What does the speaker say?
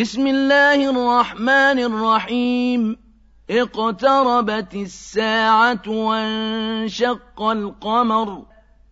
بسم الله الرحمن الرحيم. اقتربت الساعة وانشق القمر.